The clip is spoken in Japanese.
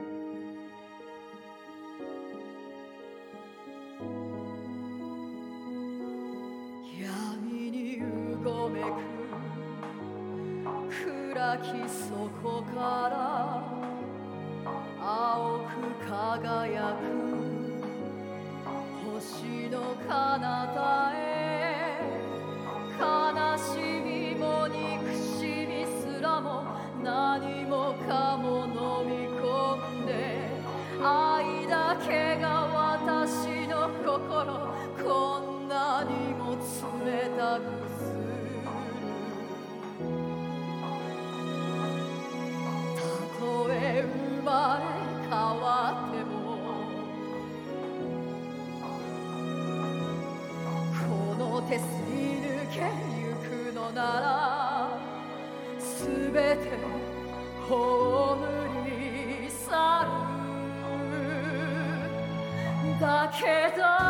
闇にうごめく暗き底から青く輝く星の彼方へ。悲しみも憎しみすらも何もかもこんなにも冷たくするたとえ生まれ変わってもこの手すり抜けゆくのならすべて葬り去る。だけど